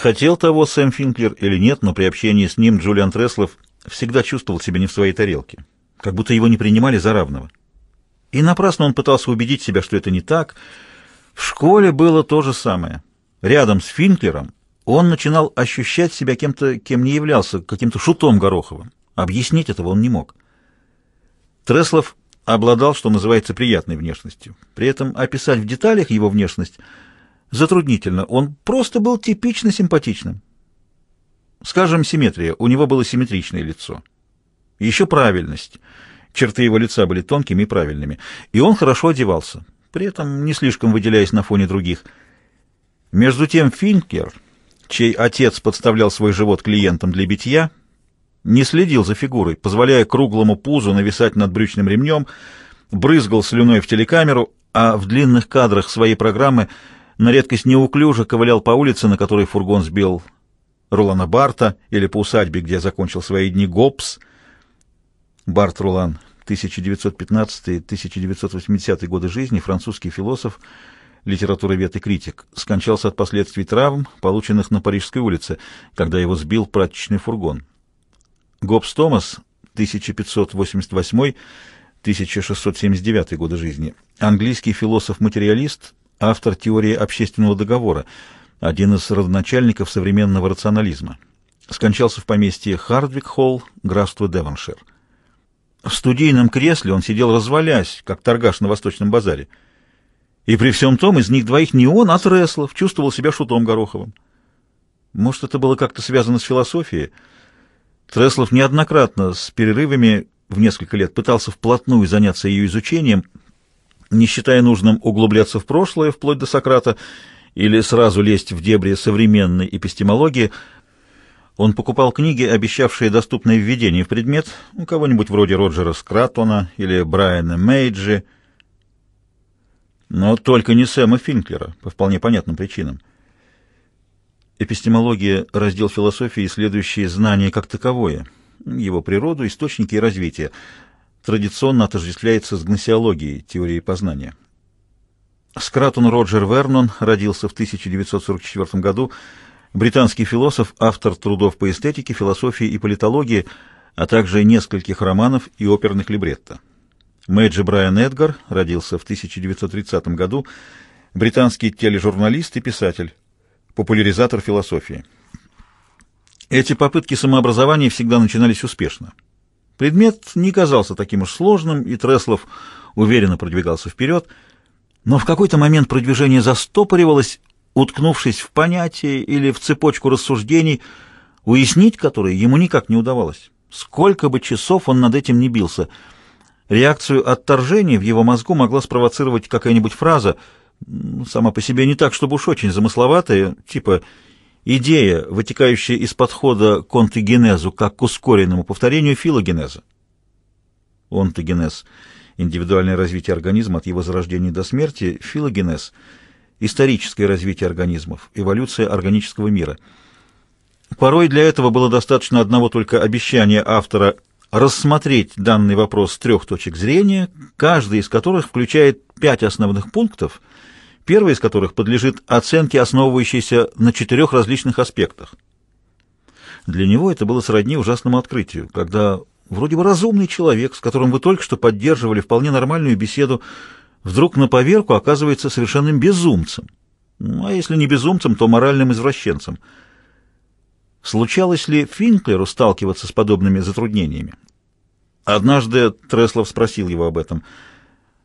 Хотел того Сэм Финклер или нет, но при общении с ним Джулиан Треслов всегда чувствовал себя не в своей тарелке, как будто его не принимали за равного. И напрасно он пытался убедить себя, что это не так. В школе было то же самое. Рядом с Финклером он начинал ощущать себя кем-то, кем не являлся, каким-то шутом Гороховым. Объяснить этого он не мог. Треслов обладал, что называется, приятной внешностью. При этом описать в деталях его внешность – Затруднительно. Он просто был типично симпатичным. Скажем, симметрия. У него было симметричное лицо. Еще правильность. Черты его лица были тонкими и правильными. И он хорошо одевался, при этом не слишком выделяясь на фоне других. Между тем Финкер, чей отец подставлял свой живот клиентам для битья, не следил за фигурой, позволяя круглому пузу нависать над брючным ремнем, брызгал слюной в телекамеру, а в длинных кадрах своей программы – на редкость неуклюже ковылял по улице, на которой фургон сбил Рулана Барта, или по усадьбе, где закончил свои дни Гоббс. Барт Рулан, 1915-1980 годы жизни, французский философ, литературовед и критик, скончался от последствий травм, полученных на Парижской улице, когда его сбил прачечный фургон. Гоббс Томас, 1588-1679 годы жизни, английский философ-материалист, автор теории общественного договора, один из родоначальников современного рационализма. Скончался в поместье Хардвик-Холл, графство Девоншир. В студийном кресле он сидел развалясь, как торгаш на Восточном базаре. И при всем том из них двоих не он, а Треслов чувствовал себя шутом Гороховым. Может, это было как-то связано с философией? Треслов неоднократно с перерывами в несколько лет пытался вплотную заняться ее изучением – не считая нужным углубляться в прошлое, вплоть до Сократа, или сразу лезть в дебри современной эпистемологии, он покупал книги, обещавшие доступное введение в предмет, у кого-нибудь вроде Роджера Скратона или Брайана Мейджи, но только не Сэма Финклера, по вполне понятным причинам. Эпистемология — раздел философии, исследующий знание как таковое, его природу, источники и развитие — традиционно отождествляется с гносеологией, теорией познания. Скратон Роджер Вернон родился в 1944 году, британский философ, автор трудов по эстетике, философии и политологии, а также нескольких романов и оперных либретто. Мэйджи Брайан Эдгар родился в 1930 году, британский тележурналист и писатель, популяризатор философии. Эти попытки самообразования всегда начинались успешно. Предмет не казался таким уж сложным, и Треслов уверенно продвигался вперед, но в какой-то момент продвижение застопоривалось, уткнувшись в понятие или в цепочку рассуждений, уяснить которые ему никак не удавалось. Сколько бы часов он над этим не бился. Реакцию отторжения в его мозгу могла спровоцировать какая-нибудь фраза, сама по себе не так, чтобы уж очень замысловатая, типа идея, вытекающая из подхода к онтогенезу как к ускоренному повторению филогенеза. Онтогенез – индивидуальное развитие организма от его зарождения до смерти, филогенез – историческое развитие организмов, эволюция органического мира. Порой для этого было достаточно одного только обещания автора рассмотреть данный вопрос с трех точек зрения, каждая из которых включает пять основных пунктов – первый из которых подлежит оценке, основывающейся на четырех различных аспектах. Для него это было сродни ужасному открытию, когда вроде бы разумный человек, с которым вы только что поддерживали вполне нормальную беседу, вдруг на поверку оказывается совершенным безумцем. Ну, а если не безумцем, то моральным извращенцем. Случалось ли Финклеру сталкиваться с подобными затруднениями? Однажды Треслов спросил его об этом.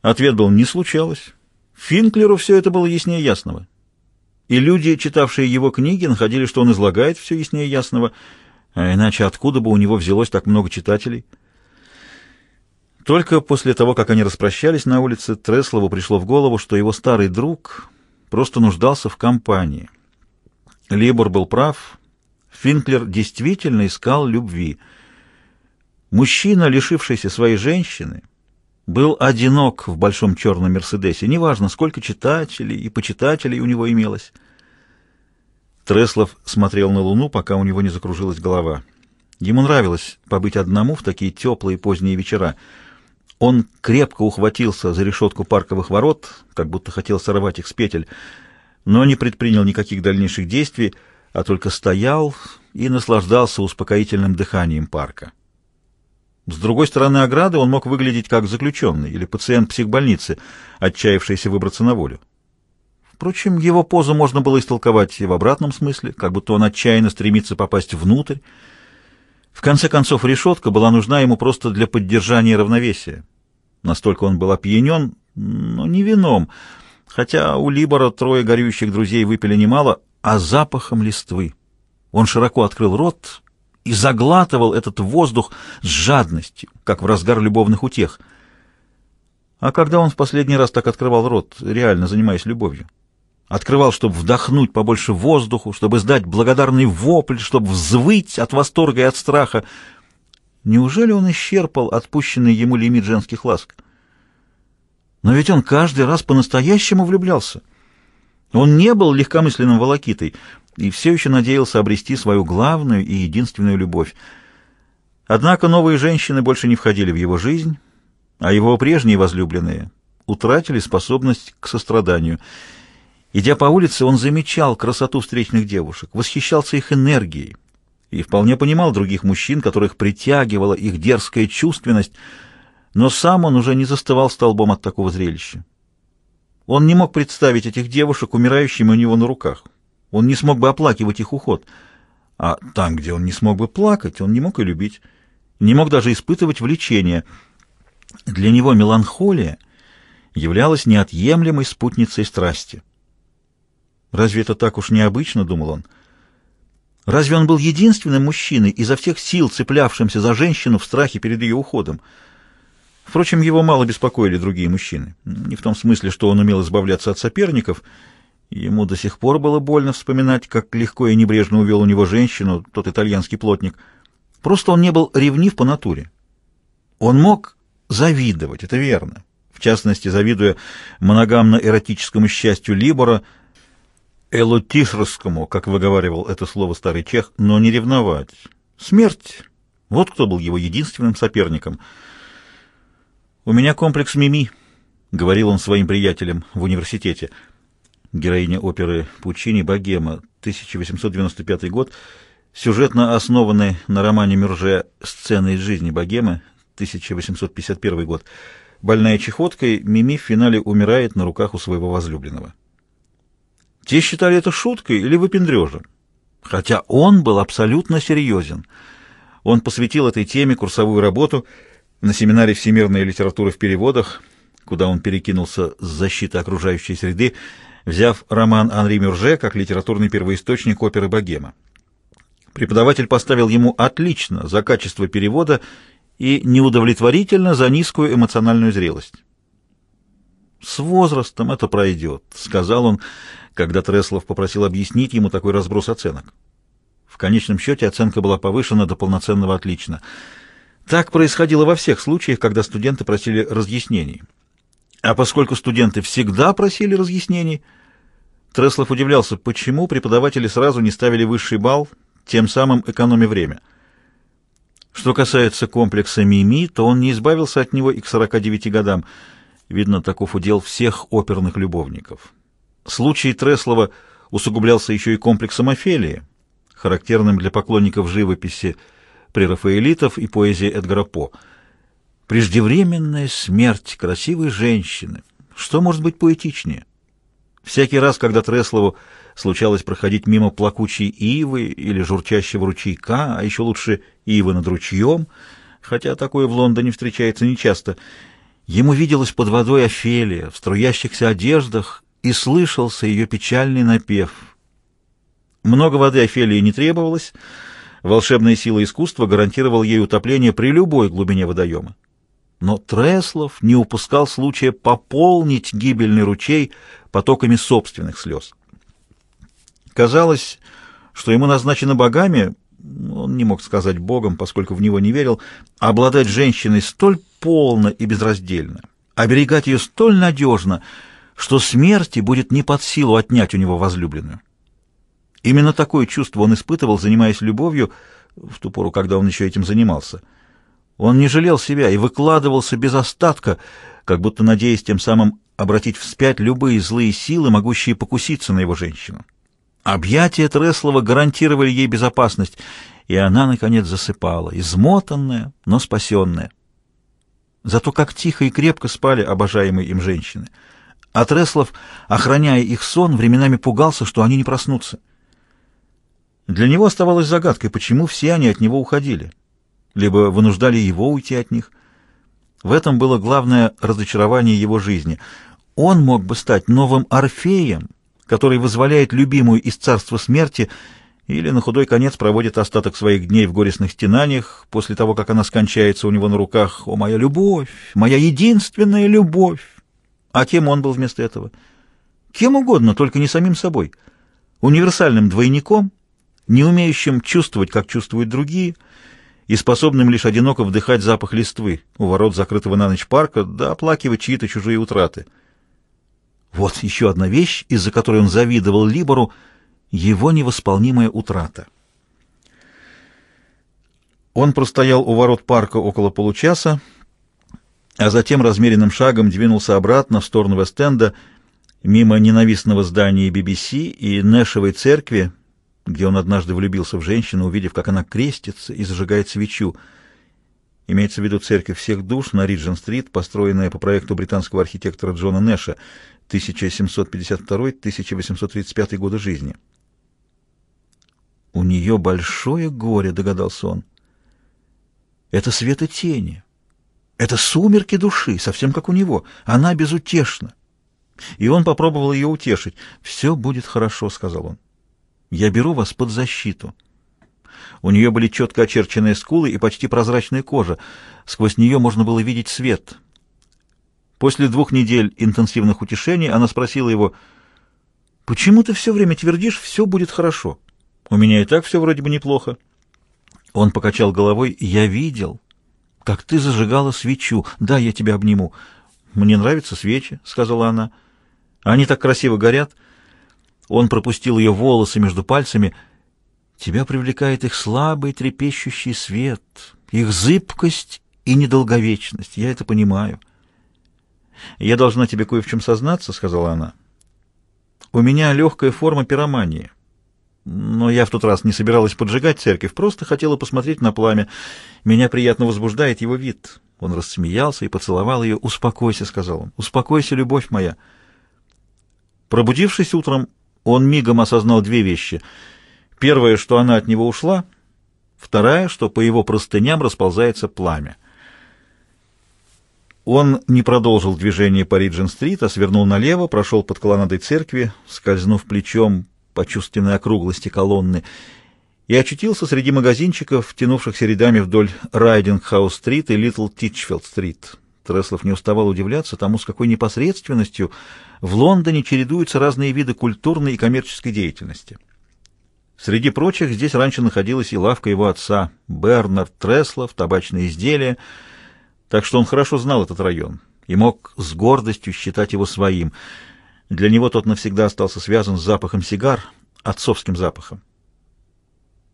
Ответ был «не случалось». Финклеру все это было яснее ясного. И люди, читавшие его книги, находили, что он излагает все яснее ясного, а иначе откуда бы у него взялось так много читателей? Только после того, как они распрощались на улице, Треслову пришло в голову, что его старый друг просто нуждался в компании. Либор был прав, Финклер действительно искал любви. Мужчина, лишившийся своей женщины, был одинок в большом черном «Мерседесе», неважно, сколько читателей и почитателей у него имелось. Треслов смотрел на луну, пока у него не закружилась голова. Ему нравилось побыть одному в такие теплые поздние вечера. Он крепко ухватился за решетку парковых ворот, как будто хотел сорвать их с петель, но не предпринял никаких дальнейших действий, а только стоял и наслаждался успокоительным дыханием парка. С другой стороны ограды он мог выглядеть как заключенный или пациент психбольницы, отчаявшийся выбраться на волю. Впрочем, его позу можно было истолковать и в обратном смысле, как будто он отчаянно стремится попасть внутрь. В конце концов, решетка была нужна ему просто для поддержания равновесия. Настолько он был опьянен, но не вином, хотя у Либора трое горюющих друзей выпили немало, а запахом листвы. Он широко открыл рот и заглатывал этот воздух с жадностью, как в разгар любовных утех. А когда он в последний раз так открывал рот, реально занимаясь любовью? Открывал, чтобы вдохнуть побольше воздуху, чтобы сдать благодарный вопль, чтобы взвыть от восторга и от страха. Неужели он исчерпал отпущенный ему лимит женских ласк? Но ведь он каждый раз по-настоящему влюблялся. Он не был легкомысленным волокитой, и все еще надеялся обрести свою главную и единственную любовь. Однако новые женщины больше не входили в его жизнь, а его прежние возлюбленные утратили способность к состраданию. Идя по улице, он замечал красоту встречных девушек, восхищался их энергией и вполне понимал других мужчин, которых притягивала их дерзкая чувственность, но сам он уже не застывал столбом от такого зрелища. Он не мог представить этих девушек умирающими у него на руках. Он не смог бы оплакивать их уход. А там, где он не смог бы плакать, он не мог и любить, не мог даже испытывать влечение. Для него меланхолия являлась неотъемлемой спутницей страсти. «Разве это так уж необычно?» — думал он. «Разве он был единственным мужчиной, изо всех сил цеплявшимся за женщину в страхе перед ее уходом?» Впрочем, его мало беспокоили другие мужчины. Не в том смысле, что он умел избавляться от соперников — Ему до сих пор было больно вспоминать, как легко и небрежно увел у него женщину, тот итальянский плотник. Просто он не был ревнив по натуре. Он мог завидовать, это верно. В частности, завидуя моногамно-эротическому счастью Либора, элотишерскому, как выговаривал это слово старый чех, но не ревновать. Смерть. Вот кто был его единственным соперником. «У меня комплекс Мими», — говорил он своим приятелям в университете, — героиня оперы Пучини «Богема», 1895 год, сюжетно основанной на романе Мюрже «Сцены из жизни Богемы», 1851 год. Больная чехоткой, Мими в финале умирает на руках у своего возлюбленного. Те считали это шуткой или выпендрежем, хотя он был абсолютно серьезен. Он посвятил этой теме курсовую работу на семинаре «Всемирная литература в переводах», куда он перекинулся с защиты окружающей среды, взяв роман Анри Мюрже как литературный первоисточник оперы «Богема». Преподаватель поставил ему «отлично» за качество перевода и неудовлетворительно за низкую эмоциональную зрелость. «С возрастом это пройдет», — сказал он, когда Треслов попросил объяснить ему такой разброс оценок. В конечном счете оценка была повышена до полноценного «отлично». Так происходило во всех случаях, когда студенты просили разъяснений. А поскольку студенты всегда просили разъяснений, Треслов удивлялся, почему преподаватели сразу не ставили высший балл, тем самым экономя время. Что касается комплекса Мими, то он не избавился от него и к 49 годам. Видно, таков удел всех оперных любовников. Случай Треслова усугублялся еще и комплексом Офелии, характерным для поклонников живописи прерафаэлитов и поэзии Эдгара По – Преждевременная смерть красивой женщины. Что может быть поэтичнее? Всякий раз, когда Треслову случалось проходить мимо плакучей ивы или журчащего ручейка, а еще лучше ивы над ручьем, хотя такое в Лондоне встречается нечасто, ему виделось под водой Офелия в струящихся одеждах и слышался ее печальный напев. Много воды Офелии не требовалось, волшебная сила искусства гарантировала ей утопление при любой глубине водоема. Но Треслов не упускал случая пополнить гибельный ручей потоками собственных слез. Казалось, что ему назначено богами, он не мог сказать богом, поскольку в него не верил, обладать женщиной столь полно и безраздельно, оберегать ее столь надежно, что смерти будет не под силу отнять у него возлюбленную. Именно такое чувство он испытывал, занимаясь любовью, в ту пору, когда он еще этим занимался — он не жалел себя и выкладывался без остатка, как будто надеясь тем самым обратить вспять любые злые силы, могущие покуситься на его женщину. Объятия Треслова гарантировали ей безопасность, и она, наконец, засыпала, измотанная, но спасенная. Зато как тихо и крепко спали обожаемые им женщины. А Треслов, охраняя их сон, временами пугался, что они не проснутся. Для него оставалось загадкой, почему все они от него уходили либо вынуждали его уйти от них. В этом было главное разочарование его жизни. Он мог бы стать новым Орфеем, который возволяет любимую из царства смерти или на худой конец проводит остаток своих дней в горестных стенаниях после того, как она скончается у него на руках. «О, моя любовь! Моя единственная любовь!» А кем он был вместо этого? Кем угодно, только не самим собой. Универсальным двойником, не умеющим чувствовать, как чувствуют другие – и способным лишь одиноко вдыхать запах листвы у ворот закрытого на ночь парка, да оплакивать чьи-то чужие утраты. Вот еще одна вещь, из-за которой он завидовал Либору — его невосполнимая утрата. Он простоял у ворот парка около получаса, а затем размеренным шагом двинулся обратно в сторону Вест-Энда, мимо ненавистного здания BBC и Нэшевой церкви, где он однажды влюбился в женщину, увидев, как она крестится и зажигает свечу. Имеется в виду церковь всех душ на Риджин-стрит, построенная по проекту британского архитектора Джона Нэша 1752-1835 года жизни. «У нее большое горе», — догадался он. «Это свет и тени. Это сумерки души, совсем как у него. Она безутешна». И он попробовал ее утешить. «Все будет хорошо», — сказал он. Я беру вас под защиту. У нее были четко очерченные скулы и почти прозрачная кожа. Сквозь нее можно было видеть свет. После двух недель интенсивных утешений она спросила его, «Почему ты все время твердишь, все будет хорошо? У меня и так все вроде бы неплохо». Он покачал головой, «Я видел, как ты зажигала свечу. Да, я тебя обниму». «Мне нравятся свечи», — сказала она. «Они так красиво горят». Он пропустил ее волосы между пальцами. Тебя привлекает их слабый трепещущий свет, их зыбкость и недолговечность. Я это понимаю. «Я должна тебе кое в чем сознаться», — сказала она. «У меня легкая форма пиромании. Но я в тот раз не собиралась поджигать церковь, просто хотела посмотреть на пламя. Меня приятно возбуждает его вид». Он рассмеялся и поцеловал ее. «Успокойся», — сказал он. «Успокойся, любовь моя». Пробудившись утром, он мигом осознал две вещи. Первое, что она от него ушла. Второе, что по его простыням расползается пламя. Он не продолжил движение по Риджин-стрит, а свернул налево, прошел под колоннадой церкви, скользнув плечом по чувственной округлости колонны, и очутился среди магазинчиков, тянувшихся рядами вдоль Райдинг-хаус-стрит и Литл-Тичфилд-стрит. Треслов не уставал удивляться тому, с какой непосредственностью в Лондоне чередуются разные виды культурной и коммерческой деятельности. Среди прочих здесь раньше находилась и лавка его отца, Бернард Треслов, табачные изделия, так что он хорошо знал этот район и мог с гордостью считать его своим. Для него тот навсегда остался связан с запахом сигар, отцовским запахом.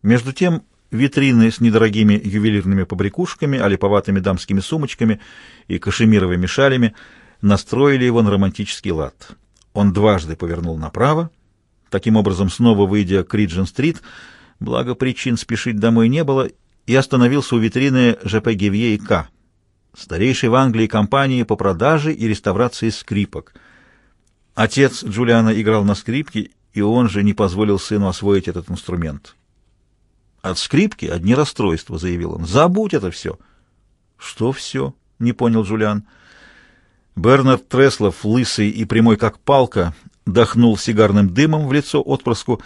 Между тем, витрины с недорогими ювелирными побрякушками, олиповатыми дамскими сумочками и кашемировыми шалями – настроили его на романтический лад. Он дважды повернул направо, таким образом снова выйдя к Риджин-стрит, благо причин спешить домой не было, и остановился у витрины ЖП Гевье и К, старейшей в Англии компании по продаже и реставрации скрипок. Отец Джулиана играл на скрипке, и он же не позволил сыну освоить этот инструмент. «От скрипки одни расстройства», — заявил он. «Забудь это все». «Что все?» — не понял Джулиан. «Джулиан». Бернард Треслов, лысый и прямой как палка, дохнул сигарным дымом в лицо отпрыску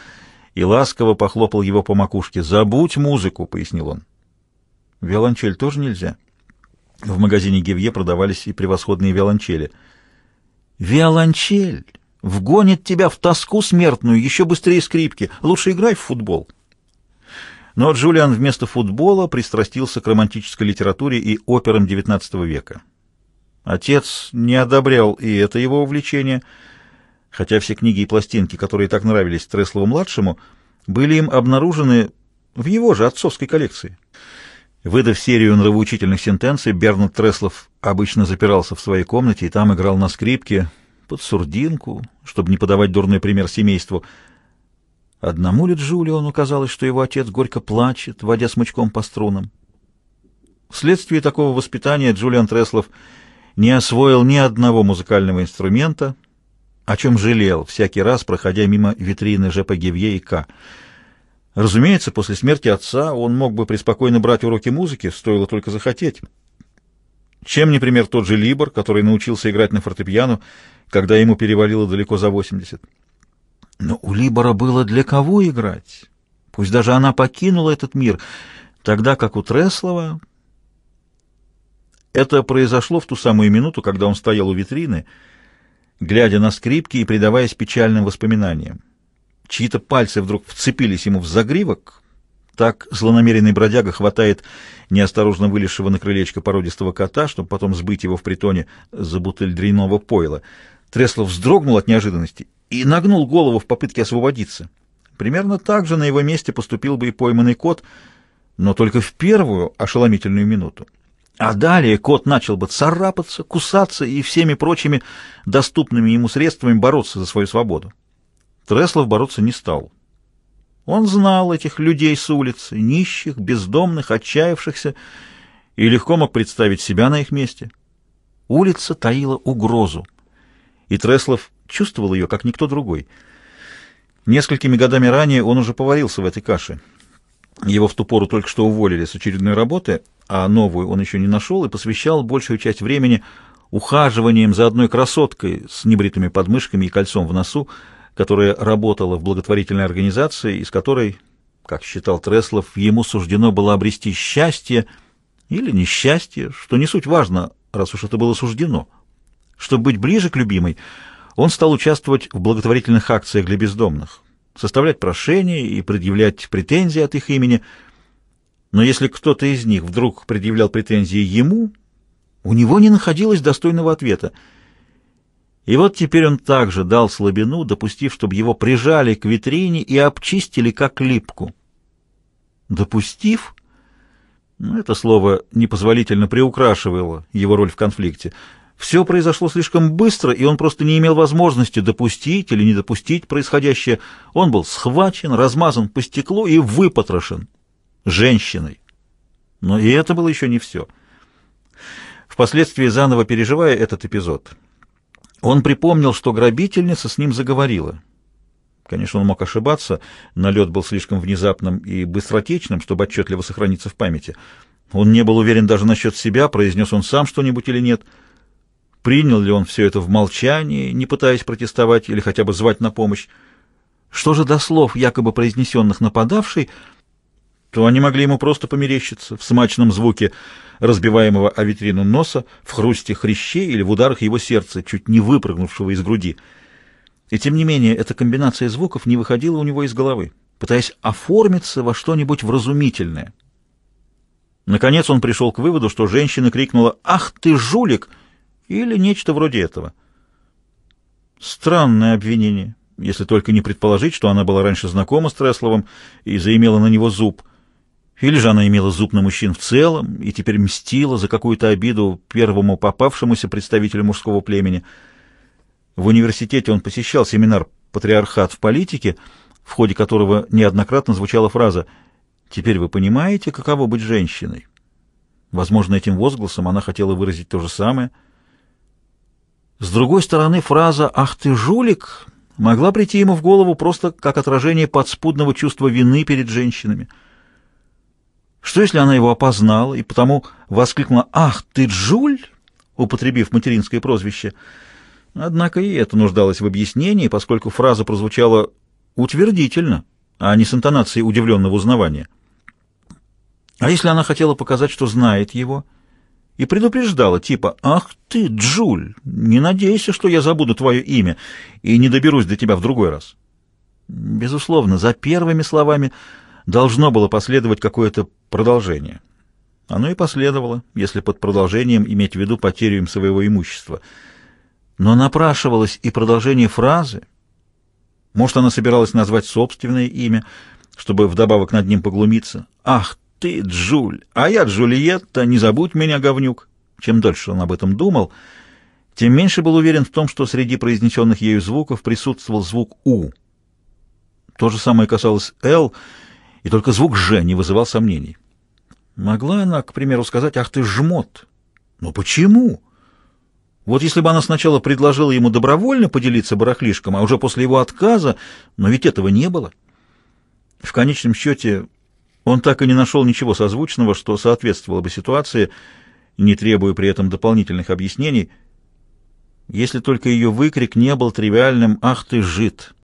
и ласково похлопал его по макушке. «Забудь музыку», — пояснил он. «Виолончель тоже нельзя?» В магазине Гевье продавались и превосходные виолончели. «Виолончель вгонит тебя в тоску смертную еще быстрее скрипки. Лучше играй в футбол». Но Джулиан вместо футбола пристрастился к романтической литературе и операм XIX века. Отец не одобрял и это его увлечение, хотя все книги и пластинки, которые так нравились Треслову-младшему, были им обнаружены в его же отцовской коллекции. Выдав серию нравоучительных сентенций, Бернард Треслов обычно запирался в своей комнате и там играл на скрипке под сурдинку, чтобы не подавать дурной пример семейству. Одному ли Джулиону казалось, что его отец горько плачет, водя смычком по струнам? Вследствие такого воспитания Джулиан Треслов – не освоил ни одного музыкального инструмента, о чем жалел всякий раз, проходя мимо витрины ЖП Гевье и К. Разумеется, после смерти отца он мог бы преспокойно брать уроки музыки, стоило только захотеть. Чем, например, тот же Либор, который научился играть на фортепиано, когда ему перевалило далеко за 80. Но у Либора было для кого играть? Пусть даже она покинула этот мир, тогда как у Треслова это произошло в ту самую минуту, когда он стоял у витрины, глядя на скрипки и предаваясь печальным воспоминаниям. Чьи-то пальцы вдруг вцепились ему в загривок. Так злонамеренный бродяга хватает неосторожно вылезшего на крылечко породистого кота, чтобы потом сбыть его в притоне за бутыль дряного пойла. Треслов вздрогнул от неожиданности и нагнул голову в попытке освободиться. Примерно так же на его месте поступил бы и пойманный кот, но только в первую ошеломительную минуту. А далее кот начал бы царапаться, кусаться и всеми прочими доступными ему средствами бороться за свою свободу. Треслов бороться не стал. Он знал этих людей с улицы, нищих, бездомных, отчаявшихся, и легко мог представить себя на их месте. Улица таила угрозу, и Треслов чувствовал ее, как никто другой. Несколькими годами ранее он уже поварился в этой каше — его в ту пору только что уволили с очередной работы, а новую он еще не нашел, и посвящал большую часть времени ухаживанием за одной красоткой с небритыми подмышками и кольцом в носу, которая работала в благотворительной организации, из которой, как считал Треслов, ему суждено было обрести счастье или несчастье, что не суть важно, раз уж это было суждено. Чтобы быть ближе к любимой, он стал участвовать в благотворительных акциях для бездомных составлять прошения и предъявлять претензии от их имени. Но если кто-то из них вдруг предъявлял претензии ему, у него не находилось достойного ответа. И вот теперь он также дал слабину, допустив, чтобы его прижали к витрине и обчистили как липку. Допустив, ну, это слово непозволительно приукрашивало его роль в конфликте — все произошло слишком быстро, и он просто не имел возможности допустить или не допустить происходящее. Он был схвачен, размазан по стеклу и выпотрошен женщиной. Но и это было еще не все. Впоследствии, заново переживая этот эпизод, он припомнил, что грабительница с ним заговорила. Конечно, он мог ошибаться, налет был слишком внезапным и быстротечным, чтобы отчетливо сохраниться в памяти. Он не был уверен даже насчет себя, произнес он сам что-нибудь или нет — Принял ли он все это в молчании, не пытаясь протестовать или хотя бы звать на помощь? Что же до слов, якобы произнесенных нападавшей, то они могли ему просто померещиться в смачном звуке разбиваемого о витрину носа, в хрусте хрящей или в ударах его сердца, чуть не выпрыгнувшего из груди. И тем не менее, эта комбинация звуков не выходила у него из головы, пытаясь оформиться во что-нибудь вразумительное. Наконец он пришел к выводу, что женщина крикнула «Ах ты, жулик!» или нечто вроде этого. Странное обвинение, если только не предположить, что она была раньше знакома с Тресловым и заимела на него зуб. Или же она имела зуб на мужчин в целом и теперь мстила за какую-то обиду первому попавшемуся представителю мужского племени. В университете он посещал семинар «Патриархат в политике», в ходе которого неоднократно звучала фраза «Теперь вы понимаете, каково быть женщиной». Возможно, этим возгласом она хотела выразить то же самое – с другой стороны, фраза «Ах ты, жулик!» могла прийти ему в голову просто как отражение подспудного чувства вины перед женщинами. Что, если она его опознала и потому воскликнула «Ах ты, Джуль!» употребив материнское прозвище. Однако и это нуждалось в объяснении, поскольку фраза прозвучала утвердительно, а не с интонацией удивленного узнавания. А если она хотела показать, что знает его – и предупреждала, типа «Ах ты, Джуль, не надейся, что я забуду твое имя и не доберусь до тебя в другой раз». Безусловно, за первыми словами должно было последовать какое-то продолжение. Оно и последовало, если под продолжением иметь в виду потерю им своего имущества. Но напрашивалось и продолжение фразы. Может, она собиралась назвать собственное имя, чтобы вдобавок над ним поглумиться. «Ах ты Джуль, а я Джульетта, не забудь меня, говнюк». Чем дольше он об этом думал, тем меньше был уверен в том, что среди произнесенных ею звуков присутствовал звук «У». То же самое касалось «Л», и только звук «Ж» не вызывал сомнений. Могла она, к примеру, сказать «Ах ты жмот!» Но почему? Вот если бы она сначала предложила ему добровольно поделиться барахлишком, а уже после его отказа, но ведь этого не было. В конечном счете он так и не нашел ничего созвучного, что соответствовало бы ситуации, не требуя при этом дополнительных объяснений, если только ее выкрик не был тривиальным «Ах ты, жид!»